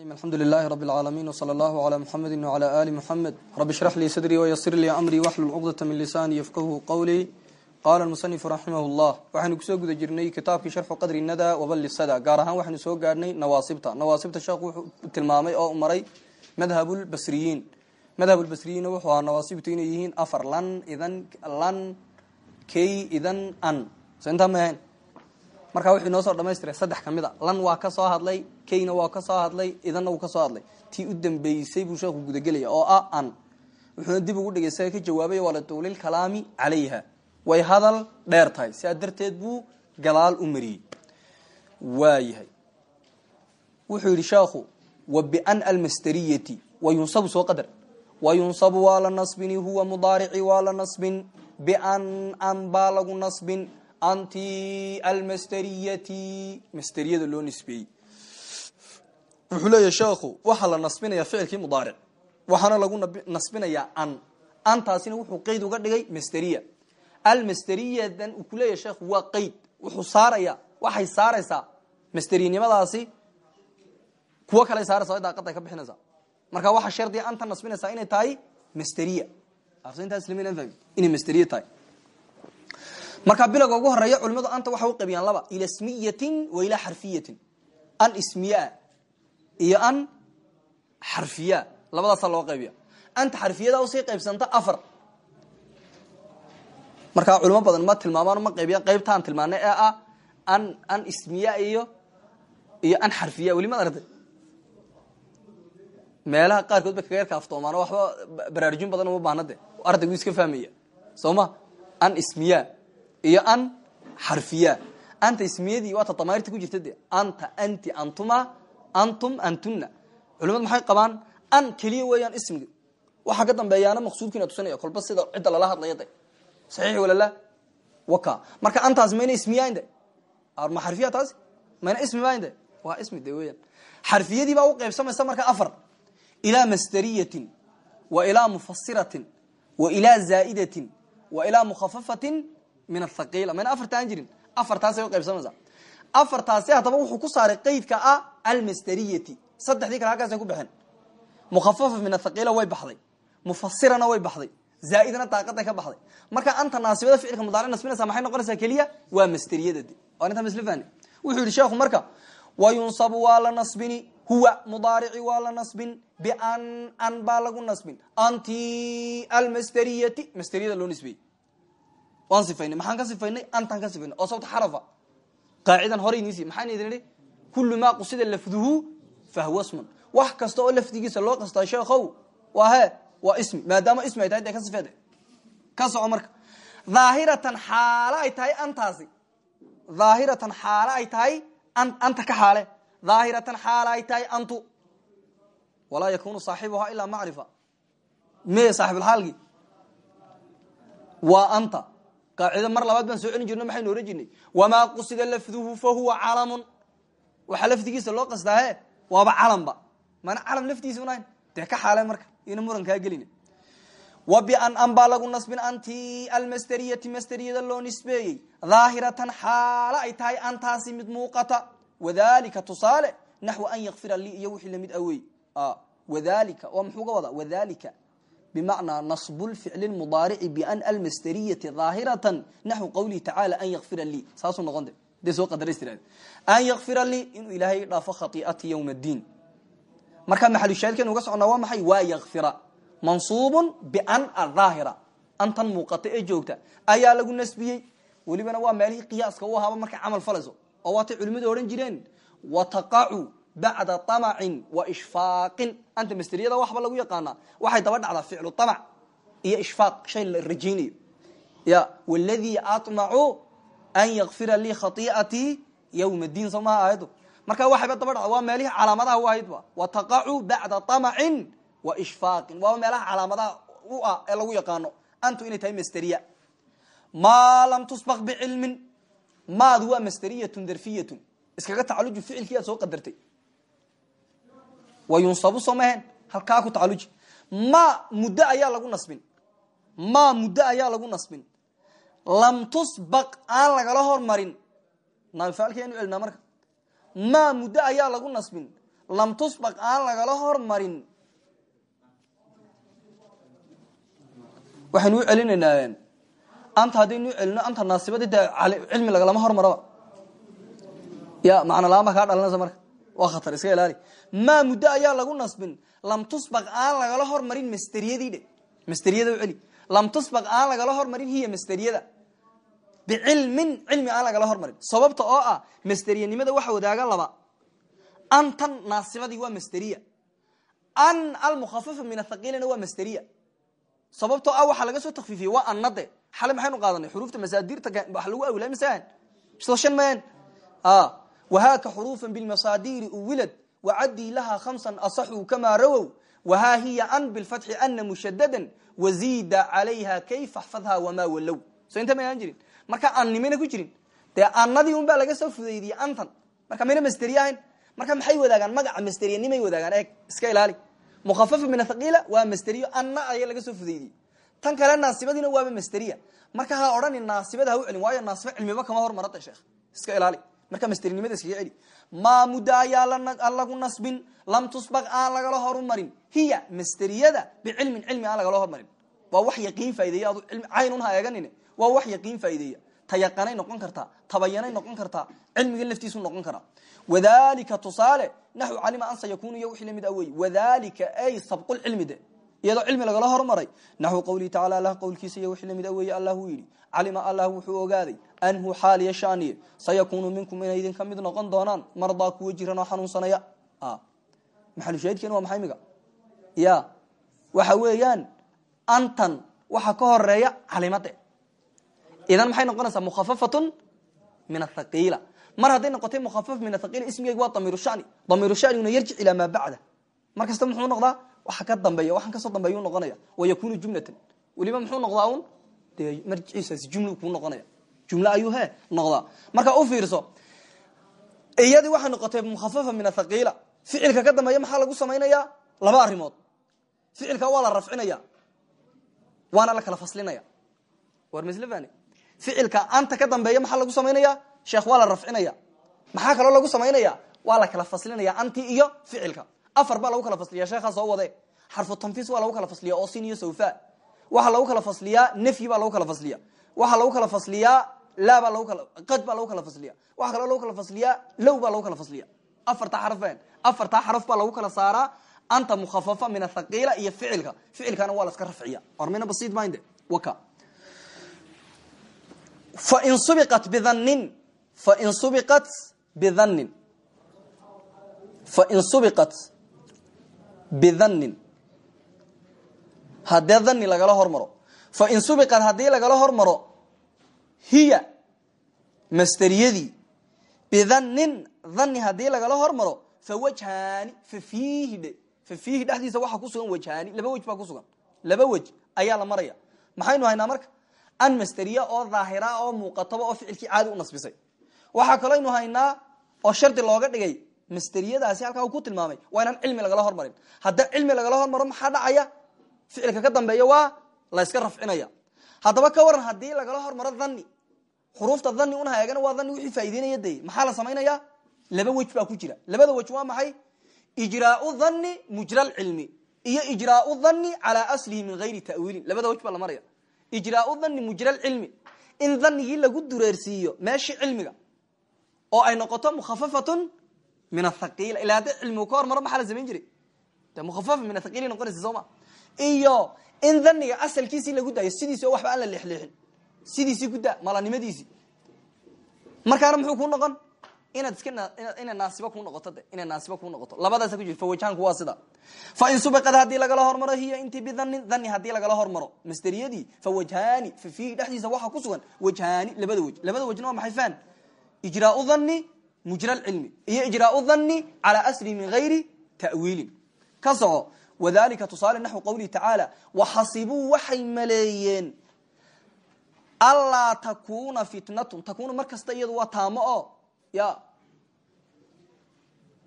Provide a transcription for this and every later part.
alxamdu lilahi rab اlcaalamiin wslى allahu clى muxamedi wclى ali muxamed rabi shrax lii sadrii wayasir lii amrii waxlul cuqdata min lisaani yafqahu qowlii qaala musanifu raximah llah waxaynu kusoo guda jirnay kitaabkii sharxu qadri nada wabalisada gaar ahaan waxaynu soo gaadhnay nawaasibta nawaasibta sheekhu wuxuu tilmaamay oo maray madhabulbasriyiin madhabulbasriyiinna wuxuu ahaa nawaasibtu inay yihiin afar lan idan lan kay idan an so intaa may ahayn markaa wuxuu inoo soo dhamaystiray saddex ka mid a lan waa ka soo hadlay kayna waa ka soo hadlay idanna wuu ka soo hadlay. Tii u dambeysay buu sheekhu gudagelaya oo ah an. Wuxuuna dib ugu dhigay saga ka jawaabay wala tuulilkalaami calayha. Way hadal dheer tahay. Sidaa darteed buu gadaal u mariyey. Waayahay wuxuu yidhi sheekhu wa bian almasteriyati wa yunsabu soo qadar. Wa yunsabu waa la nasbini huwa mudaarici waa la nasbin. Bian an baa lagu nasbin anti almasteriyati masteriyada loo nisbeeyey. Wuxuu leeyahy sheekhu waxaa la nasbinayaa ficilkii mudaaric. Waxaana lagu nasbinayaa an. Antaasina wuxuu qeyd uga dhigay masteriya almasteriyadan uu kuleeyahy sheekhu waa qeyd wuxuu saaraya waxay saaraysaa masteriyanimadaasi kuwo kale saaraysa daaqaday ka bixinaysaa. Marka waxaa shardiga anta nasbinaysaa inay tahay masteriya inay masteriya tahay marka bilowga ugu horreeya culimadu anta waxay u qaybiyaan laba. Ila smiyatin wa ilaa xarfiyatin. An ismiyaa iyo an xarfiya. Labadaasaa loo qaybiya anta xarfiyada u sii qaybsanta afar. Markaa culimo badan ma tilmaamaan ma qaybiya qaybtaan tilmaanay ee ah an an ismiya iyo iyo an xarfiya. Weli maad aragtay? Meelaha qaarkood ba kaga yarka aftoomaan waxba baraarujin badan uma baahna de ardaygu iska fahmaya. Soo an ismiya iyo an xarfiya. Anta ismiyadii waata damayrta ku jirta de anta anti antuma antum antuna culimadu maxay qabaan? An keliya weeyaan ismiga waxaa ka dambeeyaana maqsuudkiina tusinaya kolba sida cidda lala hadlaya de saxiix walala waka. Marka antaas mayna ismiyayn de ma xarfiya taasi? Mayna ismi mayn de waa ismi de weeyaan. Xarfiyadii baa u qaybsamaysa marka afar. Ilaa masderiyatin wa ilaa mufasiratin wa ilaa zaa'idatin wa ilaa mukhafafatin min athaqiila mayna afartaan jirin. Afartaasay uqaybsamaysaa afartaasi haddaba wuxuu ku saaray qeydka ah almasderiyati saddexdii kale halkaasay ku baxeen mukhafafa min athaqiila way baxday. Mufasirana way baxday. Zaaidana daaqaday ka baxday. Marka anta naasibada ficilka mudaaric nasbinaysa maxay noqonaysaa keliya? Waa masderiyada de waa intaa wuxuu yihi sheekhu marka wa yunsabu waa la nasbini huwa mudaarici waa la nasbin bian an baa lagu nasbin. Anti almasderiyati masderiyada loo nisbeeyey waan sifaynay maxaan ka sifaynay? Antaan ka sifaynay. Oo sabta xarafa. Qaacidan hore inisi maxaan idin idhi kullu maa qusida lafduhu fahuwa smun wax kasta oo lafdigiisa loo qastaa sheekhow waa he waa ismi maadaama ismi ay tahay dee ka sifeede ka soco marka. Dhaahiratan xaalo ay tahay antaasi. Dhaahiratan xaalo ay tahay an anta ka xaale. Dhaahiratan xaalo ay tahay antu. Walaa yakunu saaxibuhaa ilaa macrifa. Me saaxibulxaalgii waa anta qaacida mar labaad baan soo celin jirno maxaynu ohan jirnay? Wamaa qusida lafduhu fa huwa calamun. Waxaa lafdigiisa loo qastaa he waaba calanba. Mana calam laftiisa unahayn dee ka xaale marka ina muran kaa gelina wa an baa lagu nasbin anti almasteriyati masteriyada loo nisbeeyey. Dhaahiratan xaalo ay tahay antaasi mid muuqata. Wadalika tusaale naxwi an yakfira lii iyo wixii la mid awey. Wadalika waa muxuu ga wadaa? Wadalika bmacnaa naصb ficli mudaarici ban almasteriyati dhaahiratan naxwi qawlihi tacaala an yakfira lii saasuu noqon de soo qadaraystirad an yakfira lii inuu ilaahay dhaafo khai'ati ywma اdiin marka maxalushaahidkeenu uga socnaa waa maxay waa yakfira mansuubu ban adhaahira antan muuqata ee joogta ayaa lagu nasbiyey welibana waa meelihii qiyaaska u ahaaba markay camal falayso oo waatay culimadu odhan jireen wataqacu bacda amacin wa ishfaaqin anta masteriyada waxba lagu yaqaanaa waxay daba dhacdaa ficlu amac iyo ishfaaq shay la rajaynayo ya wladii amacu an yakfira lii khai'atii ywma diin soo maha aayaddu marka waxayba daba dhacda waa meelihii calaamadaha u ahaydba wataqacu bacda amacin wa ishfaaqin waaba meelaha calaamadaha u ah ee lagu yaqaano antu inay tahay masteriya maa lam tusbaq bicilmin maadu waa masteriyatun darfiyatun iskaga tacaluju ficilkii aad soo qadartay wa yunsabu soo maheen halkaa ku tacaluji ma muddo ayaa lagu nasbin. Ma muddo ayaa lagu nasbin. Lam tusbaq aan lagala hormarin. Naabifaalkayanu elnaa marka. Ma muddo ayaa lagu nasbin. Lam tusbaq aan lagala hormarin. Waxaynu u celinaynaa anta haddaynu u celino anta naasibadii dee cilmi lagalama hormaraba ya macna la'aan baa kaa dhalanaysa marka waa khatar iska ilaali. Maa muddo ayaa lagu nasbin. Lam tusbaq aan lagala hormarin masteriyadii dhe masteriyada u celi. Lam tusbaq aan lagala hormarin hiya masteriyada bicilmin cilmi aan lagala hormarin. Sababta oo ah masteriyanimada waxa wadaaga laba. Antan naasibadii waa masteriya an almukhafafa min athaqilina waa masteriya sababtoo ah waxaa laga soo takfiifiyey waa anade xale maxaynu qaadanay? Xuruufta masaadirta wax lagu awilay mise soo shan mayan wahaaka xuruufa bilmasaadiri uwilad wacadii lahaa khamsan asaxuu kamaa rawow wahaa hiya an bilfatxi ana mushadadan waziida calayha kayfa xfadha wamaa walow so inta maynaan jirin marka annimana ku jirin dee annadii un baa laga soo fudaydiyey antan marka mayna masteriye ahayn marka maxay wadaagaan magaca masteriyanimay wadaagaan eeg iska ilaali mukhafafa min athaqiila waa masteriyo anna ayaa laga soo fudaydiyey tan kale naasibadiina waaba masteriya marka ha odhani naasibada ha u celin waayo naasiba cilmiba kama hormarada sheekh iska ilaali marka masterinimada iskaga celi maa muddo ayaa lagu nasbin lam tusbaq aan lagala horumarin. Hiya masteriyada bicilmin cilmi aan lagala hormarin waa wax yaqiin faa'ideeya adu caynun ha eeganin waa wax yaqiin faa'ideeya tayaqanay noqon kartaa tabayanay noqon kartaa cilmiga laftiisu noqon karaa. Wadalika tusaale naxu calima an sayakunu iyo wixii la mid ay sabqulcilmi de iyadoo cilmi lagala hormaray. Naxu qawlihi tacala allah qowlkiisa iyo wixii la mid aweeye allah uu yidhi calima allah wuxuu ogaaday anhu xaaliya shaaniye sayakunu minkum inay idin ka mid noqon doonaan mardaa kuwa jiran oo xanuunsanaya. Maxalushaahidkeena waa maxay miga? Ya. Waxa weeyaan antan waxa ka horreeya calimade idan maxay noqonaysaa? Mukhafafatun min athaqiila mar hadday noqotay mukhafaf min athaqiila ismigeyga waa damiiru shani. Damiiru shaniguna yarjic ilaa maa bacda. Mar kasta muxuu noqdaa waxa ka dambeeya waxaan ka soo dambeeya u noqonaya wayakunu jumlatan weliba muxuu noqdaa un dee marjiciisaasi jumla kuu noqonaya. Jumle ayuu he noqdaa. Marka u fiirso iyadii waxay noqotay mukhafafa min athaqiila ficilka ka dambeeya maxaa lagu samaynayaa? Laba arrimood. Ficilka waa la rafcinaya waana la kala faslinaya war maslfani ficilka anta ka dambeeya maxaa lagu samaynaya sheekh waa la rafcinaya maxaa kaloo lagu samaynaya waa la kala faslinaya anti iyo ficilka afar baa lagu kala fasliya sheekhaa soo wade xarfu tanfiis waa lagu kala fasliya oo sin iyo sawfa. Waxaa lagu kala fasliyaa nafyi baa lagu kala fasliya waxaa lagu kala fasliyaa laa baa lagu kala qad baa lagu kala fasliya waxaa kaloo lagu kala fasliyaa low baa lagu kala fasliya afartaa xarafeen afartaa xaraf baa lagu kala saaraa anta mukhafafa min athaqiila iyo ficilka. Ficilkana waa la iska rafciya ormina basiid minde waka. Fain subiqat bidannin fain subiqat bidannin fain subiqat bidannin. Haddee dhanni lagala hormaro. Fain subiqat haddii lagala hormaro hiya masteriyadii. Bidannin dhanni haddii lagala hormaro fawajhaani fafiihi dhe fafiihi dhexdiisa waxaa ku sugan wajhaani laba wej baa ku sugan. Laba wej ayaa la maraya. Maxaynu haynaa marka? An masteriya oo daahira oo muuqataba oo ficilkii caadi u nasbisay. Waxaa kalooynu haynaa oo shardi looga dhigay masteriyadaasi halkaa ku tilmaamay waa inaan cilmi lagala hormarin. Hadda cilmi lagala hormaro maxaa dhacaya? Ficilka ka dambeeya waa la yska rafcinaya. Haddaba ka waran haddii lagala hormaro dhanni xuruufta dhanni un haeegana waa dhanni wixii faa'ideynaya de maxaa la samaynaya? Laba wej baa ku jira. Labada wej waa maxay? Ijraau dhanni mujra lcilmi iyo ijraau dhanni calaa aslihi min gayri ta'wiilin. Labada wej baa la maraya. Ijraau dhanni mujra lcilmi in dhanigii lagu dureersiiyo meeshii cilmiga oo ay noqoto mukhafafatun min athaqiila ilaa hadda cilmigu ka hormaro maxaa la samayn jiray de mukhafafa min athaqiila noqonaysa soo ma iyo in dhaniga asalkiisii lagu daayo sidiisi oo waxba aan la leexleexin sidiisii ku daa malanimadiisii markaana muxuu kuu noqon inaad iska inay naasiba kuu noqoto de inay naasiba kuu noqoto labadaasa ku jir fawajhaanku waa sida fa in subaqad haddii lagala hormaro hiya intii bidhannin dhani haddii lagala hormaro masteriyadii fa wajhaani fa fiihi dhexdiisa waxaa ku sugan wajhaani labada dhanni mujra lcilmi iyo ijraau dhanni calaa asli min gayri ta'wiilin. Ka soco wadalika tusaale naxwu qawlihi tacaala waxasibuu waxay maleeyeen anlaa takuuna fitnatun. Takuuna mar kasta iyadu waa taamo oo ya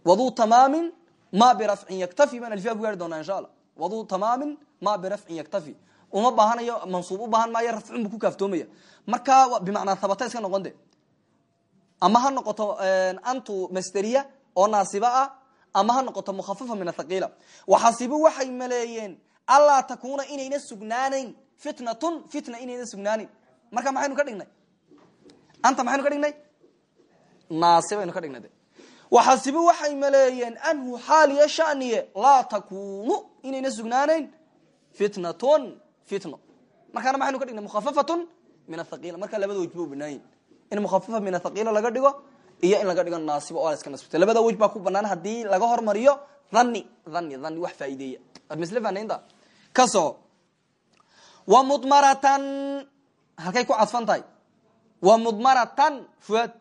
waduu tamaamin ma birafcin yaktafi. Baan alfiya ku gaari doonaa insha alla waduu tamaamin ma birafcin yaktafi. Uma baahanayo mansuub u baahan maayo rafcun bu ku kaaftoomaya. Markaa bimacnaa habata iska noqon de ama ha noqoto antu masteriya oo naasiba ah ama ha noqoto mukhafafa min athaqiila waxasibu waxay maleeyeen allaa takuuna inayna sugnaanayn fitnatun fitna inayna sugnaaneyn marka maxaynu ka dhignay? Anta maxaynu ka dhignay? Naasi baynu ka dhignay de. Waxasibu waxay maleeyeen anhu xaaliya shaniye laa takunu inayna sugnaanayn fitnatun fitno. Markaana maxaynu ka dhignay? Mukhafafatun min athaqiila markaa labada wejba u in mukhafafa min athaqiila laga dhigo iyo in laga dhigo naasiba oo iska nasbita labada wej baa ku banaan haddii laga hormariyo dhani dhani dhani wax faa'iideeya. Ad misle fanaynta ka wa mudmaratan halkay ku cadfan wa mudmaratan fuaad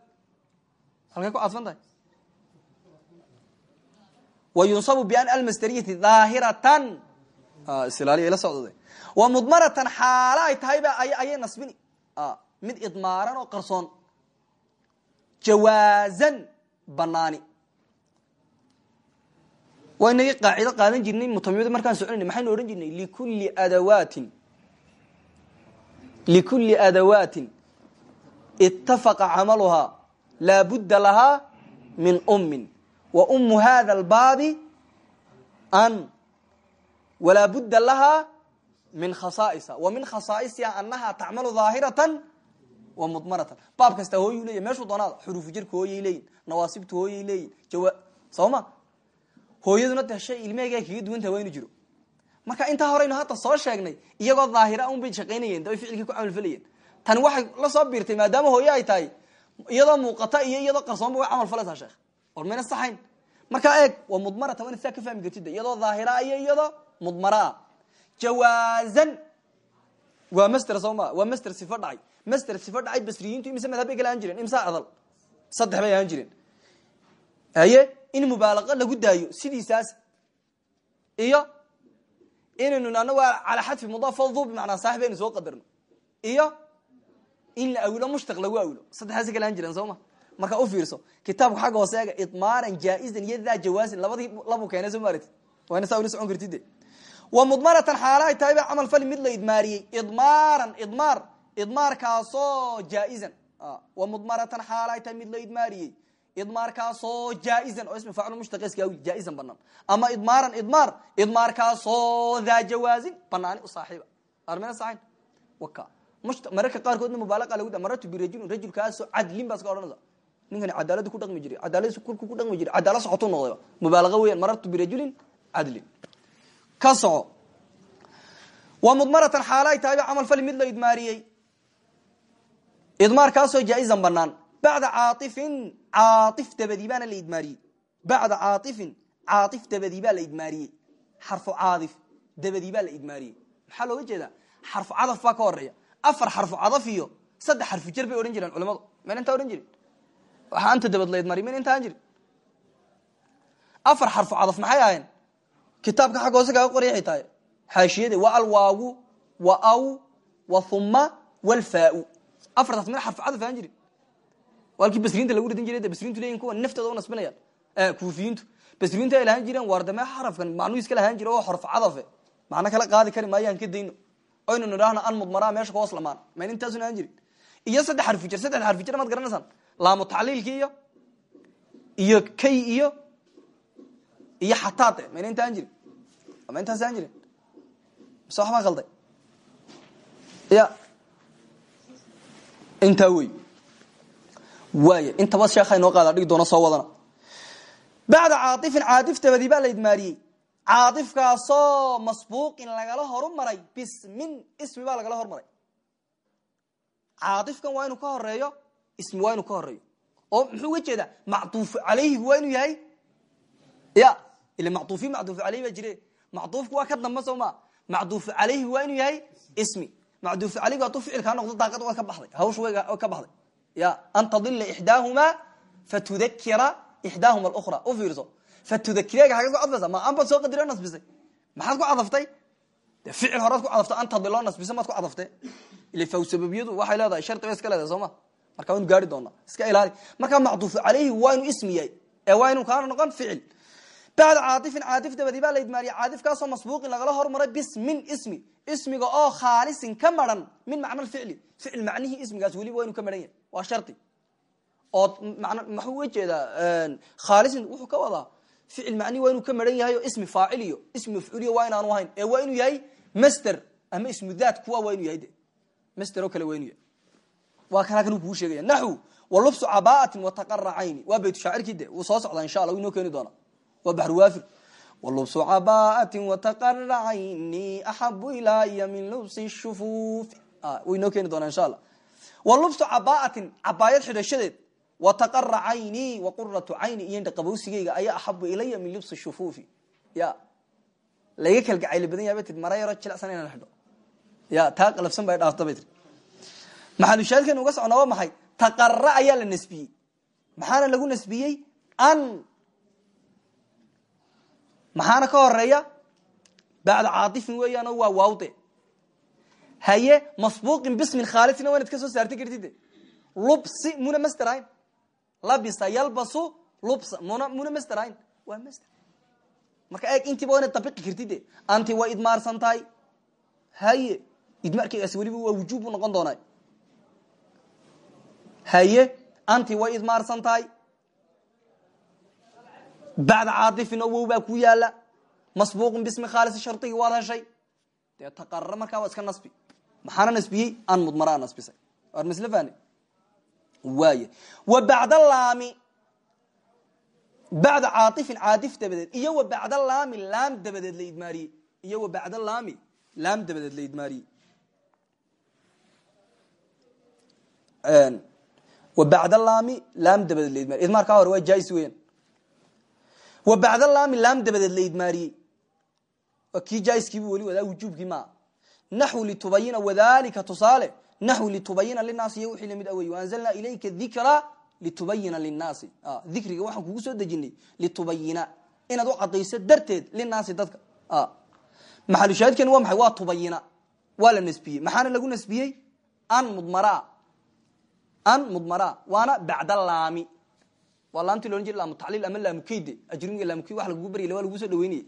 halkay ku cadfan wa yunsabu bian almasderiyati daahiratan islaaliya ila socdode. Wa mudmaratan xaalo ay tahayba ayay nasbini mid idmaaran oo qarsoon. Jawaazan banaani. Waa inagii qaacido qaadan jirnay mutamimada markaan soconayna maxaynu odhan jirnay? Likulli adawaatin. Likulli adawaatin. Itafaqa camaluhaa laa budda lahaa min ummin. Wa umu hada albaabi an. Walaa budda lahaa min khasaa'isa. Wa min khasaa'isiha anaha tacmalu daahiratan mudmaratan. Baab kasta hooyuu leya meeshuu doonaada xuruufu jirka hooyay leeyihiin nawaasibtu hooyay leeyihiin jawa soo ma hooyaduna de shay ilmehega kaga duwantaha waa jiro. Marka intaa horeynu hadda soo sheegnay iyagoo daahira un bay shaqaynayeen dabay ficilkii ku camalfalayeen. Tani waxay la soo biirtay maadaama hooye ay tahay iyadoo muuqata iyo iyadoo qarsoonba way camal falaysaa sheekh. Or mayna saxayn. Markaa eeg waa mudmaratan waa ka fahmi kartid iyadoo daahira iyo iyadoo mudmaraa. Jawaazan. Waa master soo ma waa master sifo master sifo dhacay basriyiintu imise madhab bay kala ahaan jireen imsa adal. Saddex bay ahaan jireen haye in mubaalaqa lagu daayo sidiisaas iyo inaynu anagu calaa xadfi mudaaf du bimanaa saaxib aynu soo qadarno. Iyo in la awilo mushtaq lagu awilo. Saddexdaas kala ahaan jireen soo ma marka u fiirso kitaabka xagga hoose eega idmaaran jaa-izan iyo daa jawaazin labadii labu keenay soo maarati waa ina saa ula socon kartide wa mudmaratan xaala ay tahay ba camal fali mid la idmaariyey. Idmaaran idmaar idmaarkaasoo jaa-izan. Wa mudmaratan xaala ay tahay mid la idmaariyey. Idmaarkaasoo jaa-izan oo ismi faacil mushtaqeska jaa-izan banaan. Ama idmaaran idmaar idmaarkaasoo daa jawaazin banaani u saaxiiba. Armena saxayn waka mararka qaarkoodna mubaalaqa lagu da marartu birajulin rajulkaasoo cadlin baa iska odhanaysa. Ninkani cadaaladu ku dhaqmi jiray cadaalad kulku ku dhaqmi jiray cadaalad socotuu noqdayba. Mubaalaqa weeyaan marartu birajulin cadlin. Ka soco. Wa mudmaratan xaala ay tahay fali mid la idmaariyey idmaarkaasoo jaa-izan banaan bacda caaifin caaif dabadii baana la idmaariyey. Bacda caaifin caaif dabadii baa la idmaariyey. Xarfu caaif dabadii baa la idmaariyey. Maxaa looga jeedaa? Xarfu cadaf baa ka horreeya afar xarfu cadaf iyo saddex xarfu jer bay odhan jireen culimadu mayna intaa odhan jirin? Waxaa anta dabad la idmaariy mayna intaan jirin? Afar xarfu cadaf afartaas mina xarfu cadaf ahaan jirin walkii basriinta lagu ridin jiray basriintu leeyihiin kuwa naftooda u nasbinayaan kuufiyiintu. Basriintu ay lahaan jireen waar damee xarafkan macnuu iska lahaan jira oo xarfu cadafe macno kala qaadi kari maayaan ka dayno. Oynu nidhaahno an mudmaraa meesha kahoos lamaan. Mayn intaasun ahaan jirin. Iyo saddex xarfu jir saddex xarfu jir maad garanaysaan. Laamu tacliilki iyo iyo kay iyo iyo xataade mayna inta aan jirin. Ma intaas aan jirin. Mise waxbaa qalday. Ya intaa wey waay intaba sheekha inoo qaada dhigi doona soo wadana. Bacda caaifin caaif dabadii baa la idmaariyey caaifkaasoo masbuuqin lagala horumaray bismin ismi baa lagala hormaray caaifkan waa inuu ka horeeyo ismi waa ka horeeyo oo muxuu uga jeedaa? Waa inuu yahay? Ya ila macduufi macduufu aleyhi baa jire waa ka dambe soo calayhi waa yahay ismi macduufu calayhigu hadduu ficilkaa noqdo daaqad waa ka baxday hawsha way ka baxday. Ya an tadila ixdaahumaa fatudakira ixdaahuma alukra u fiirso fatudakirega xagad ku cadfaysa ma an baad soo qadiro nasbisay? Maxaad ku cadaftay? De ficil horaad ku cadaftay an tadiloo nasbisa maad ku cadaftay. Ila faw sababiyadu waxay leedahay shardi bay iska leedahay soo ma? Marka waynu gaari doonaa iska ilaali. Marka macduufu calayhi waa inuu ismi yahay ee waa inuu kaana noqon ficil bacda caaifin caaif dabadii baa la idmaariyay caaifkaasoo masbuuqin lagala hormaray bismin ismi. Ismiga oo khaalisin ka maran min macna ficli. Ficil macnihii ismigaas weliba waa inuu ka maran yahay. Waa shardi oo maxuu uga jeedaa khaalisin wuxuu ka wadaa ficil macni waa inuu ka maran yahay oo ismi faacil iyo ismi mafcuuliyo waa inaanu ahayn. Ee waa inuu yahay master ama ismu daat kuwa waa inuu yahay de. Master oo kale waa inuu yahay. Waa kan halkan uu kugu sheegaya. Naxu walubsu cabaatin wataqaracayni waa waa baxruwaafir walubsu cabaatin wataqaracayni axabu ilaya min lubsi shufuufi wuu inoo keeni doonaa insha allah walubsu cabaatin cabaayad xidhashadeed. Wataqara cayni waquratu cayni iyo indhaqabowsigeyga ayaa axabu ilaya min lubsi shufuufi ya. Laga kalgacayli badan yahay bay tii mara yaro jilicsan inaan xidho. Ya taa qalafsan bay dhaafta bay tii maxalushaadkan uga socnaa waa maxay? Taqara ayaa la nasbiyey. Maxaana maxaana ka horreeya bacda caatifin weeyaan waa waawde. Haye masbuuqin bismin khaalisina waa inaad ka soo saartay kartide lubsi muna master ahayn labisa yalbasu lubsa muna muna master ahayn waa master. Marka eeg intiiba waa inaad dabiqi kartide anti waa idmaarsan tahay. Haye idmaarkaygaasi weliba waa wujuub bu noqon doonaa haye anti way idmaarsan tahay bacda caatifin oo wow baa ku yaalla masbuuqin bismi khaalis shardigii waad heshay dee taqarara markaa waa iska nasbi maxaana nasbiyey an mudmaraa nasbisay war masle fahne waay wa bacda laami bacda caaifin caatif dabadeed iyo wa bacda laami laam dabadeed la idmaariyey iyo wa bacda laami laam dabadeed la idmaariyey wa bacda laami wa bacda laami laam dabadeed la idmaariyey waa kii jaiskiibu weli wadaa wujuubkii maa naxw litubayina wadalika tusaale naxw litubayina linaasi iyo wixii la mid awey waanzalnaa ilayka dikra litubayina linaasi dikriga waxaan kugu soo dejinay litubayina inaad u cadayso darteed linaasi dadka. Maxalushaahidkani waa maxay? Waa tubayina waa la nasbiyey. Maxaana lagu nasbiyey? An mudmara an mudmara waana bacda laami waa laamtii loodhan jira laamu tacliil ama laamu keyde ajrumiga laamu keyd wax lagugu baryay waa lagu soo dhaweynayay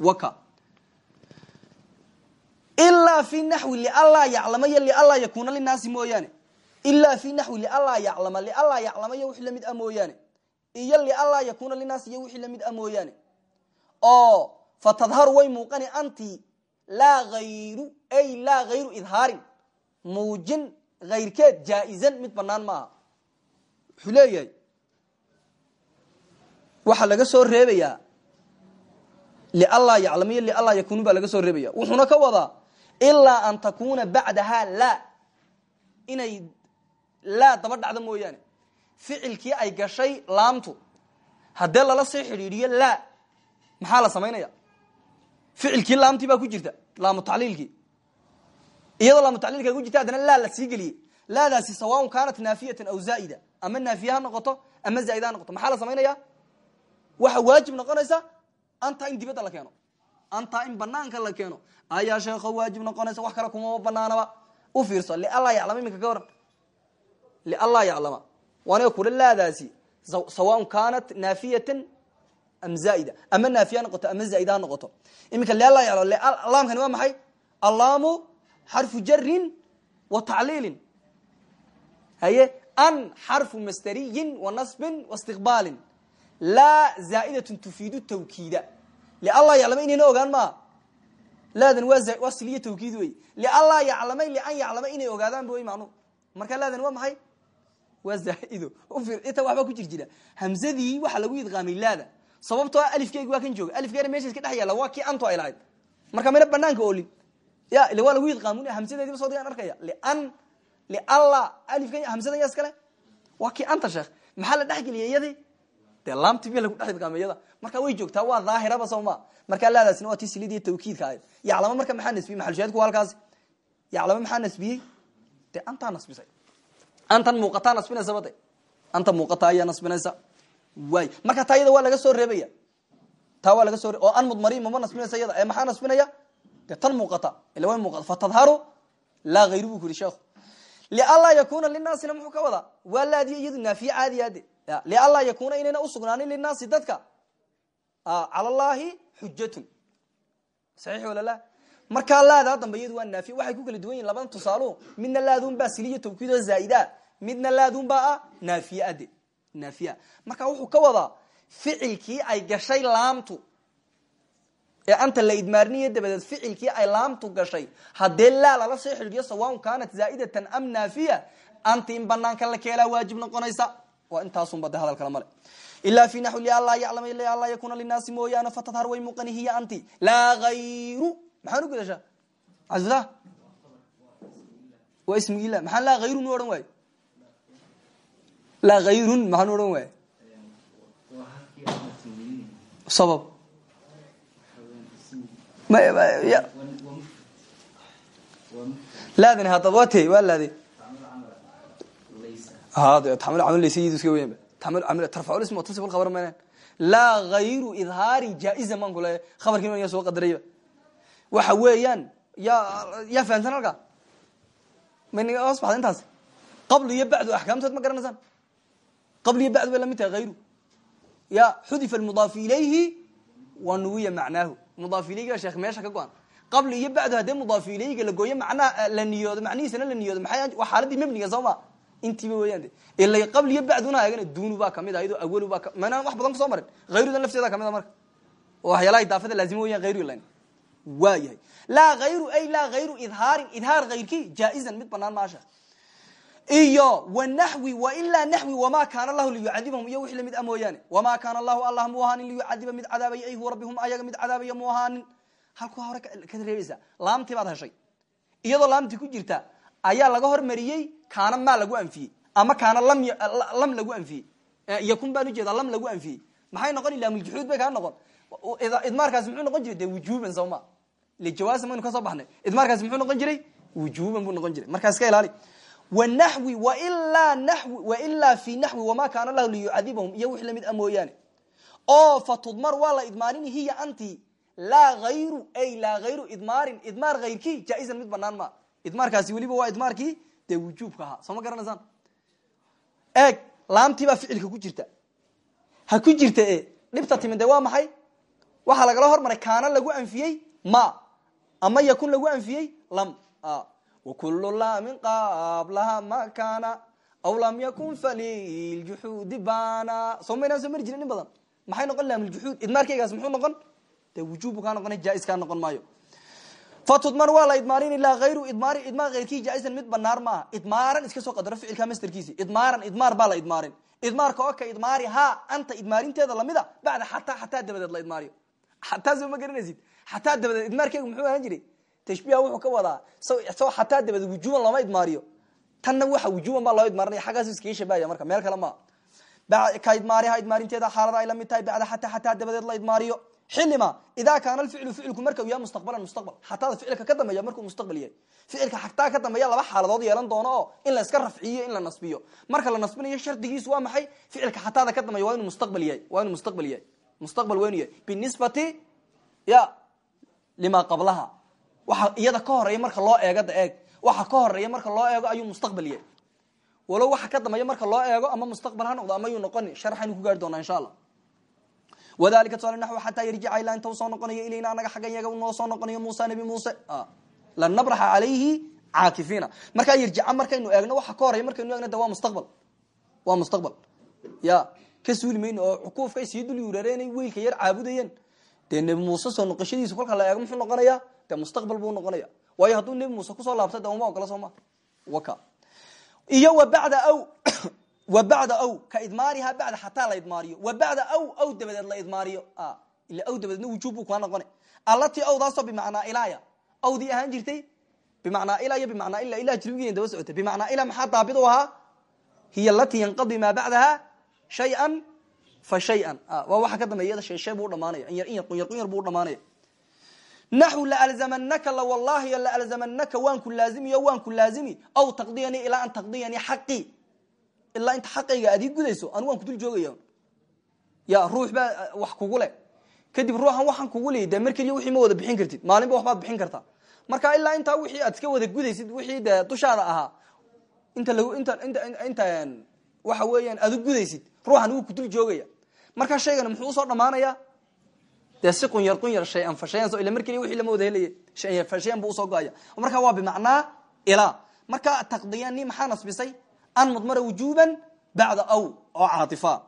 waka. Ilaa fi naxwi lianlaa yaclama iyo lianlaa yakuuna linaasi mooyaane. Ilaa fi naxwi lianlaa yaclama lianlaa yaclama iyo wixii la mid a mooyaane. Iyo lianlaa yakuuna linaasi iyo wixii la mid a oo fatadharu way muuqani anti laa ayru ay laa hayru idhaarin. Muujin hayrkeed jaa-izan mid banaan maaha. Wuxuu waxaa laga soo reebayaa lianlaa yaclama iyo lianlaa yakuunu baa laga soo reebaya. Wuxuuna ka wadaa ilaa an takuna bacdaha laa inay laa daba dhacdo mooyaane. Ficilkii ay gashay laamtu. Haddee lala sii xidhiidhiyo laa maxaa la samaynaya ficilkii laamtii baa ku jirta laamu tacliilkii. Iyadoo laamu tacliilka ku jirta haddana laa la sii geliyey. Laadaasi sawaaun kaanat naafiyatan aw zaa'ida. Ama naafiye ha noqoto ama zaa'ida ha noqoto. Maxaa la samaynaya waxa waajib noqonaysa antaa in dibadda la keeno. Antaa in banaanka la keeno. Ayaa sheekho waajib noqonaysa wax kale kumama banaanaba u fiirso lianlaa yaclama iminka ka waran lianlaa yaclama. Waaniga kula laadaasi. Sawaaun kaanat naafiyatan am zaa'ida. Ama naafiye ha noqoto ama zaa'ida ha noqoto. Iminka lianlaa laamkani waa maxay? Allaamu xarfu jarin wa tacliilin. Haye? An xarfu masderiyin wa nasbin wa istiqbaalin laa zaa'idatun tufiidu tawkiida lianlaa yaclama inayna ogaan maaha laadan waa siliya tawkiid wey lianlaa yaclamay lian yaclama inay ogaadaanba wey macnuhu marka laadan waa maxay waa zaaido inta waxbaa ku jir jira hamzadii waxaa lagu idqaamay laada sababtoo alifkeygi waa kan jooga alifkeena meesha iska dhex yaalla waa kii anto ay lahayd marka mayna banaanka oolin ya ila waa lagu idqaamun hamsadeediba soo digaan arkaya lian lianla alifka hamsadan yaa iskale waa kii anta sheekh maxaa la dhexgeliyay iyadii dee laamti miya lagu dhex idqaamay iyada. Marka way joogtaa waa daahiraba soo ma. Markaa laadaasina waa tii silidiiyo tawkiidka ahayd. Yaclama marka maxaa nasbiyey maxalushaadku waa halkaasi yaclama maxaa nasbiyey dee antaa nasbisay. Antan muuqataa nasbinaysa bade anta muuqataa ayaa nasbinaysa. Waay. Marka taa iyada waa laga soo reebaya. Taa waa laga soo oo an mudmari mama nasbinaysa iyada. Ee maxaa nasbinaya? Dee tan muuqata. Ila way muuqata. Fatadharu laa hayru buu ku yidhi sheekhu lianlaa yakuna linaasina muxuu ka wadaa waa laadiya iyadu naafiye caadiyaade lianlaa yakuna inayna usugnaanin linaasi dadka cala llahi xujatun saxiix wala la markaa laadaa dambe iyadu waa naafiye waxay ku kala duwan yihiin labadan tusaaluhu midna laadun baa siliya tawkiid zaa'ida midna laadun baa ah naafiya marka wuxuu ka wadaa ficilkii ay gashay laamtu ee anta la idmaariniyo dabadeed ficilkii ay laamtu gashay haddee laa lala soo xidhiidiyo sawaun kaanat zaa'idatan am naafiya anti in banaanka la keelaa waajib noqonaysa. Waa intaasunba de hadal kale male ilaa fi naxwi lianlaa yaclama ila anlaa yakuna linaasi mooyaane fatadhar way muuqani anti. Laa hayru maxaan u gudashaa? Cabdillah waa ismi maxaan laa hayrun u odhan waaye? Laa hayrun maxaan u sabab laadani hadaba waa te waa laade hade taamil camal laysa yid iska weyanba taamil camal tarfacu ism tasib khabar maynaan laa hayru idhaarin jaa-izan baan kule khabarkii man yaa soo qadarayba waxa weeyaan yaa yaa fahamsan halkaa maynaga hoos baxda intaas? Qabli iyo bacdu axkaamtood ma garanaysaan qabli iyo bacdu bay la mid tahay hayru ya xudifa almudaafu ilayhi wa nuwiya macnaahu mudaaf ilayga sheekh meesha ka go-an. Qabli iyo bacdu haddee mudaaf ilayga la gooyo macnaha la niyoodo macnihiisana la niyoodo maxay waa xaaladii mebniga soo ma intiiba weyaan de. Ila qabli iyo bacduna eegana duunu baa ka mid ah iyadoo awalu baa maynaan wax badan ku soo marin. Hayrudan lafteeda ka mid a marka. Oo waxyaalaha idaafada laazima weyaan hayru lan waa yahay laa hayru ay laa hayru idhaarin idhaar iyo wanaxwi wailaa naxwi wamaa kaana lahu liyucadibahum iyo wixii la mid a mooyaane. Wamaa kaana allahu allah mu ahaanin liyucadiba mid cadaabaya ay huwa rabbihum ayaga mid cadaabaya mu ahaanin halkuwa hore ka reebaysa laamtii baad heshay. Iyadoo laamtii ku jirta ayaa laga hormariyey kaana maa lagu anfiyey ama kaana lam lagu anfiyey. Yakun baan u jeedaa lam lagu anfiyey. Maxay noqon? Ilaamuljuxuud bay kaa noqon. Idmaarkaasi muxuu noqon jiray? De wujuban soo ma lijawaasa maynu ka soo baxnay. Idmaarkaasi muxuu noqon jiray? Wujuban buu noqon jiray. Markaa iska ilaali wanaxwi wailaa nawi wailaa fi naxwi wamaa kaana lahu liyucadibahum iyo wix la mid a mooyaane. Oo fa tudmar waa la idmaarini hiya anti. Laa hayru ay laa hayru idmaarin. Idmaar hayrkii jaa-izan mid banaan ma. Idmaarkaasi weliba waa idmaarkii dee wujuubka ahaa soo ma garanaysaan eeg laamtii baa ficilka ku jirta. Ha ku jirta e dhibta timi de waa maxay? Waxaa lagala hormaray kaana lagu anfiyey ma. Ama yakun lagu anfiyey lam wakulu laamin qablaha ma kaana aw lam yakun faliljuxuudi bana soo maynaan soo mari jirin in badan. Maxay noqon laamljuxuud idmaarkeygaas muxuu noqon dee wujubu kaa noqona jaa-is kaa noqon maayo. Fatudmar waa la idmaarin ilaa hayru idmaari. Idmaar hayrkii jaa-isan mid banaar maaha idmaaran iska soo qadaro ficilka masterkiisi idmaaran idmaar baa la idmaarin. Idmaarka oo ka idmaari ha anta idmaarinteeda lamida bacda xataa xataa dabadeed la idmaariyo. Xataa soo ma garanaysid. Xataa dabadeed idmaarkeegu muxuu ahaan jiray tashbiha wuxuu ka wadaa sao xataa dabadeed wujuban looma idmaariyo tanna waxa wujuban baa loo idmaarinaya xaggaasu iskaga shabahaya marka meel kale maa ka idmaariha idmaarinteeda xaalada ay la mid tahay bacda xataa xataa dabadeed la idmaariyo xilima idaa kaana alficlu ficilku marka yahay mustaqbalan mustaqbal xataada ficilka ka dambeeya markuu mustaqbal yahay ficilka xataa ka dambeeya laba xaaladood yeelan doono oo in la iska rafciyo in la nasbiyo marka la nasbinayo shardigiisu waa maxay ficilka xataada ka dambeeya waa inuu mustaqbal yahay waa inuu mustaqbal yahay mustaqbal waa yahay binisbati ya lima qablaha waxa iyada ka horreeya marka loo eego da eeg. Waxa ka horreeya marka loo eego ayuu mustaqbal yahay walow waxa ka dambeeya marka loo eego ama mustaqbal ha ama yuu noqoni sharxaynu ku gaari doonaa insha allah wadalika tusaale naxw xataa yarjica ilaa inta soo noqonayo ilayna anaga xaggan yaga soo noqonayo muusa nebi muuse. Lanabraxa calayhi caakifiina markaa yarjica markaynu eegno waxa ka horeya markaynu eegno de waa mustaqbal. Waa mustaqbal. Ya ka suuli mayno oo xukuufkay sii dul yuurareenay weylka yar caabudayeen. Dee nebi muuse soo noqoshadiisa kolka la eego muxuu noqonaya de mustaqbal buu noqonaya waayo hadduu nebi muuse ku soo laabta de uma ogola soo ma. Waka. Iyo wa bacda aw wa bacda aw ka idmaariha bacda xataa la idmaariyo. Wa bacda aw aw dabadeed la idmaariyo. Ila aw dabadeedna wujuub buu kaa noqona allatii awdaasoo bimacnaa ilaaya. Awdii ahaan jirtay bimacnaa ila iyo bimacnaa ila ilah jirbigiina daba socotay. Bimacnaa ila maxaa daabid u ahaa? Hiya alatii yanqadi maa bacdaha shay-an fa shay-an. Waa waxa ka dambeya iyada sheeshe buu dhamaanaya in yar in yar qunyar qunyar buu dhamaanaya naxu laalzamanaka lawallahi laalzamanaka waan ku laazimiyo waan ku laazimi aw taqdiyanii ilaa an taqdiyanii xaqii ilaa inta xaqayga aad ii gudayso anu waan kudul joogaya ya ruux baa wax kugu leh kadib ruuxan waxaan kugu leey de mar keliya wixii ma wada bixin kartid maalinba waxbaad bixin kartaa marka ilaa intaa wixii aad iska wada gudaysid wixii dee dushaada ahaa inta lag inta inta inta waxa weeyaan aad u gudaysid ruuxan wuu kudul joogaya markaa shaygana muxuu u soo dhamaanaya dee si qunyar qunyar shay-an fa shayan so ila mar keliya wixii lama wada helaya shay fa shayan buu u soo go'aya. Marka waa bimacnaa ilaa marka taqdiyani maxaa nasbisay? An mudmara wujuban bacda aw oo caaifa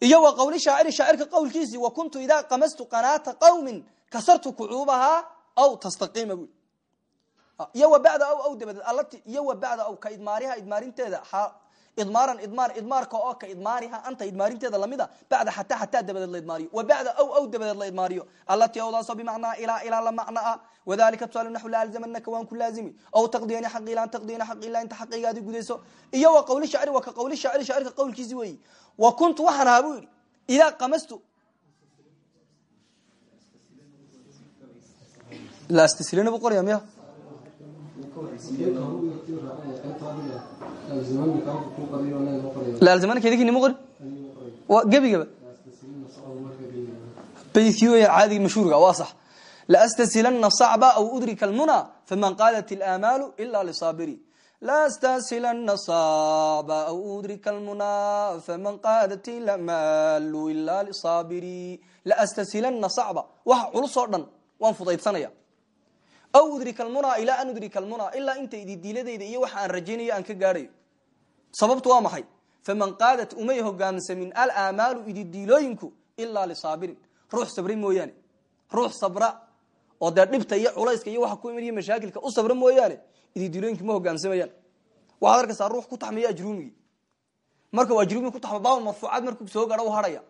iyo wa qawli shaaciri shaacirka qowlkiisii wa kuntu idaa qamastu qanaata qawmin kasartu kucuubahaa aw tastaqiima bu iyo wa bacda aw aw dabadeed allati iyo wa bacda aw ka idmaariha idmaarinteeda idmaaran idmaar idmaarka oo ka idmaariha anta idmaarinteeda lamida bacda xataa xataa dabadeed la idmaariyo. Wa bacda aw aw dabadeed la idmaariyo. Allatii awdaasoo bimacnaa ilaa ilaa la macna a wadalika tusaale naxu la alzamanaka waan ku laazimi. Aw taqdiyani xaqi ila an taqdiyani xaqi ila inta xaqaygaadi gudayso. Iyo wa qawli shacri wa ka qawli shaaciri shaacirka qowlkiisi weeyi. Wa kuntu waxaan ahaa buu yidhi idaa qamastu. La astasirina bu qoraya miya laalzamankeedikini ma qorin waa gebigaba baydkii weya caadigi mashhuurga waa sax laastasilanna sacba aw udrika almuna faman qaalat ilamaalu ila lisaabiri laastasilanna sacba aw udrika almuna faman qaadat ilamaalu ila lisaabiri laastasilanna sacba waxa culus oo dhan fudaydsanaya aw udrika almuna ilaa an udrika almuna ilaa inta ididiiladayda iyo waxa rajaynayo aan ka gaadhayo. Sababtu waa maxay? Faman qaadat umay hogaamsamin alaamaalu ididiilooyinku ilaa lisaabirin ruux sabray mooyaane. Ruux sabra oo dee dhibta iyo culayska iyo waxa ku imaniyo mashaakilka u sabra mooyaane ididiilooyinki ma hogaamsamayaan waxaad arkaysaa ruux ku taxmiya ajruumigii markau ajruumigi ku taxmo baaba marfuucaad soo gaadho u hadhaya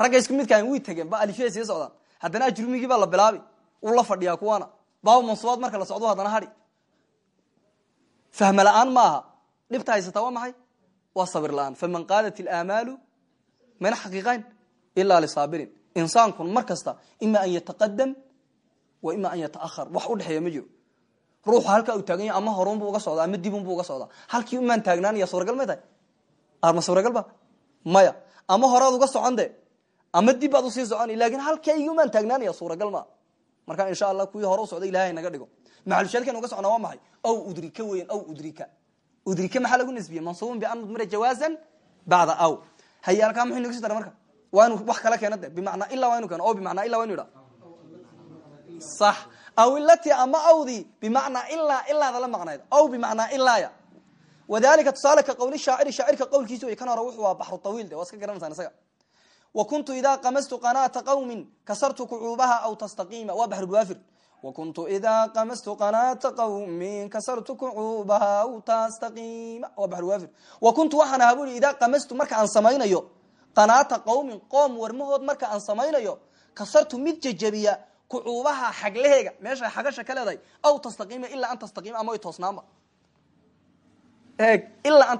ragga isku midkaan way tageen ba alifyay sii socdaan. Haddana ajruumigii baa la bilaabi. Uu la fadhiyaa kuwaana baaba mansuubaad marka la socdo haddana hadhi fahma la'aan ma aha dhibta haysataa waa maxay? Waa sabir la'aan. Faman qaadat ilaamaalu mana xaqiiqayn ilaa lisaabirin insaankun mar kasta ima an yataqadam wa ima an yataahar wax udhexeeya ma jiro. Ruuxa halkaa uu taagan yahay ama horunbu uga socdaa ama dibunbu uga socdaa. Halkii umaan taagnaanaya suuragal may tahay? Arma suuragal ba? Maya. Ama horaad uga socon de. Ama dib baad u sii socon laakiin halkaygi umaan taagnaanaya suuragal ma marka insha allah kuwii hore u socda ilahay naga dhigo. Maxalusheelkan uga socnaa waa maxay? Aw udrika weyan aw udrika. Udrika maxaa lagu nisbiyey mansuubun bian mudmira jawaazan bacda aw. Haye halkaa muxuu inaga sii dara marka? Waa inu wax kala keena de bimacnaa ilaa waa inu keeno o bimacnaa illa waa inu idha sax. Aw ilati ama awdii bimacnaa ilaa ilaada la maqnayd. Aw bimacnaa ilaaya wadalika tusaale ka qawli shaaciri shaacirka qowlkiisi wey kan hore wuxuu waa baxru tawiil de waa iska garanaysaan isaga wa kuntu idaa qamastu qanaata qawmin kasartu kucuubaha aw tastaqiima waa baxrulwaafir wakuntu idaa qamastu qanaata qawmin kasartu kucuubaha aw tastaqiima waa baxrulwaafir wa kuntu waxaan ahaa bui idaa qamastu marka aan samaynayo. Qanaata qawmin qoom warmahood marka aan samaynayo. Kasartu mid jejabiya kucuubaha xaglaheega meesha xagasha ka leedahay. Aw tastaqiima ilaa an tastaqiima ama toosnaanba. Eeg ilaa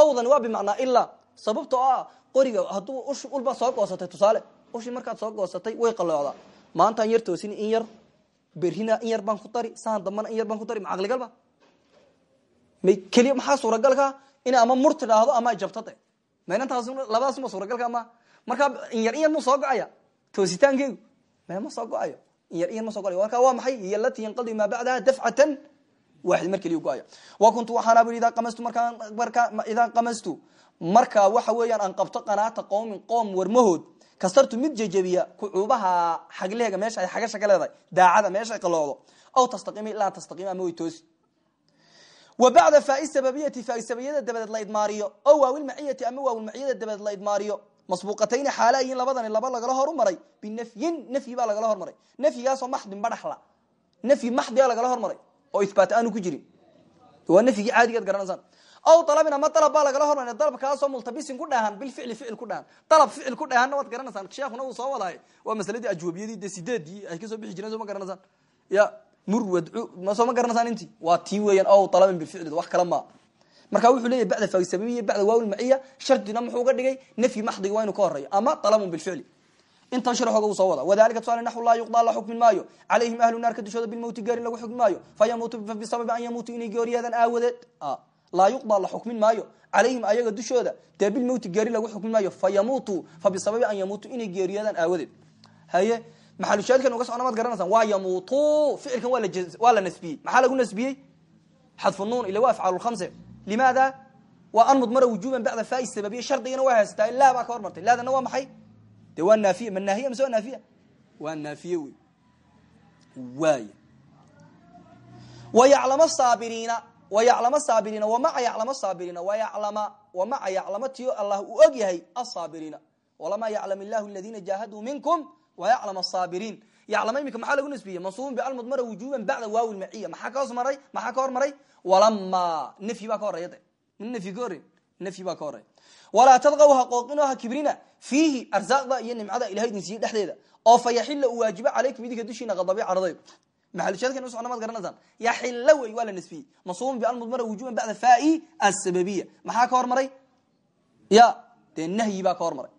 awdan waa bimacnaa ilaa sababta oo ah qoriga hadduu ushi ulba soo goosatay tusaale ushi markaad soo goosatay way qaloocdaa maantaan yar toosin in yar berrina in yar baan ku dari saan dambana in yar baan ku dari ma caqligalba may keliya maxaa suuragalka inay ama mur tidhaahdo ama ay jabto de maynantaas labadaasuma suuragalka ma markaa in yar in yar mu soo go'aya? Toositaankeegu. Me ma soo go'ayo? In yar in yar ma soo go'ayo? Marka waa maxay? Hiy alati yanqadi maa bacdaha dafcatan waaxid mar keliya go'aya wa kuntu waxaana bui idaa qamastu markaa markaa idaa qamastu markaa waxa weeyaan aan qabto qanaata qowmin qoom warmahood kasartu mid jejebiya kucuubaha xagleheega meesha ay xagasha ka daacada meesha ay qaloocdo aw tastaqiima ilaa tastaqiima ama way wa bacda faai sababiyati faai sababiyada dabadeed la idmaariyo o waawilmaciyati ama waawilmaciyada dabadeed la idmaariyo masbuuqatayni xaalayiin labadani laba lagala horumaray binafyin nafyi baa lagala hormaray. Nafyigaasoo maxdin badhaxla nafyi maxdiga lagala hormaray. Oo ihbaat aanu ku jirin. Waa nafyigii caadigeed garanaysaan aw alabin ama dalab baa lagala hormara dalabkaasoo multabisin ku dhahan bilficli ficil ku dhahan dalab ficil ku dhahanna waad garanaysaan sheekuna uu soo wadaay waa masaladii ajwabiyadii dee sideedii ay ka soo bixi jireen soo ma garanaysaan ya mur wadcu soo ma garanaysaan inti waa tii weeyaan aw alabin bilficli wax kale maa marka wuxuu leeyahy bacda faasababiya bacda waawi lmaciya shardina muxuu uga dhigay nafyi maxdiga waa inu ka horeeyo ama dalabun bilficli intan sharxooga uu soo wada wadalika tusaale naxu laa yuqdaa la xukmin maayo calayhim ahlu naarka dushooda bilmowti gaarin lagu xukmi maayo fayamuutu bisababi an yamuutu inay geeriyaadan aawadeed laa yuqdaa la xukmin maayo. Calayhim ayaga dushooda dee bilmowti geeri lagu xukmin maayo. Fa bisababi an yamuutu inay geeriyaadaan aawadeed. Haye maxalushaadkan uga socna maad garanaysaan waa yamuutu ficilkan waa la nasbiyey. Maxaa lagu nasbiyey? Xadfu nuun ila waa afcaalu lkhamse limaada? Waa an mudmara wujuban bacda faai sababiya. Shardigana waa haysataa laa baa ka hormartay. Laadana waa maxay? De waa naafiya. Ma naahiya mise waa naafiya? Waa naafiye wey. Waay wayaclama saabiriina wamaca yaclama saabiriina wayaclama wamaca yaclama tiyo allah uu og yahay asaabiriina walamaa yaclam illahu aladiina jaahaduu minkum wayaclam asaabiriin yaclama imika maxaa lagu nasbiyey mansuubun bialmudmara wujuban bacda waawi lmaciya maxaa ka hosmaray maxaa ka hormaray walama nafyi baa ka horeya de nafyi ka horeyn nafyi baa ka horeya walaa tadqaw ha qooqinoo kibrina fiihi arsaaqda iyo nimcada ilahay idin siiye dhexdeeda oo fa yaxila uu maxalushaadkan usocna maad garanaysaan yaxila wey waa la nasbiyey mansuubun bialmudmara wujuban bacda fai asababiya maxaa ka hormaray? Ya dee nahyi baa ka hormaray.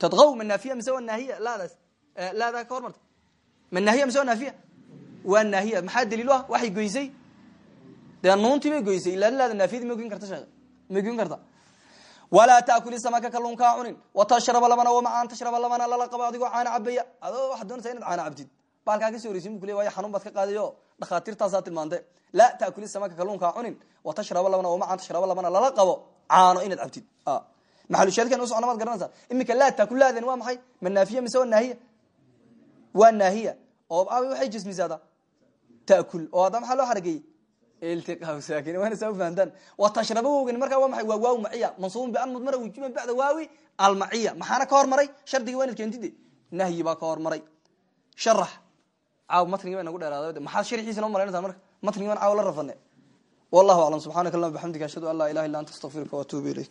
Tadqaw ma naafiya mise waa naahiya? Laadaas laadaa ka hormartay. Ma naahiya mise waa naafiya? Waa naahiya. Maxaa daliil u ah? Waxay goysay. Dee nuuntii bay goysay. Ilaa laada naafiyadii ma goyn karta sheekh. Ma goyn karta. Walaa taakuli samaka kalluunkaa cunin watashraba labana wamaca an tashraba labana lala qabo adigoo caana cabaya adoo waxaad doonaysaa inaad caana cabtid baalkaa ka soo horeysin bu kule waay xanuun baad ka qaadayo. Dhakhaatiirtaasaa tilmaante laa taakuli samaka kalluunkaa cunin. Watashraba labana wamaca an tashraba labana lala qabo. Caano inaad cabtid. Maxalushaadkan usocna maad garanaysaa. Imika laa taakul laadan waa maxay? Ma naafiya mise waa naahiya? Waa naahiya. Oo waxay jismisaada taakul. Oo hadda maxaa loo xarageeyey iltiqaa saakin. Waana saa ufahantaan wa tashraba wowgani markaa waa maxay? Waa waawi maciya. Mansuubun bian mudmara wujuban bacda waawi. Almaciya maxaana ka hormaray? Shardigii waa inaad keentide nahyi baa ka hormaray. Sharax caaw matnigi baa nagu dheeraada. Maxaad sharxiisa noo malaynaysaa marka? Matnigi baan caaw la rafane wallahu aclam subxanaka allahuma bixamdika ashhadu an laa ilaha illa anta astaqfiruka waatuubu ilayk